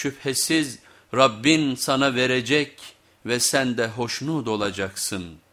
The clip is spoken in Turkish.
Şüphesiz Rabbin sana verecek ve sen de hoşnut olacaksın.''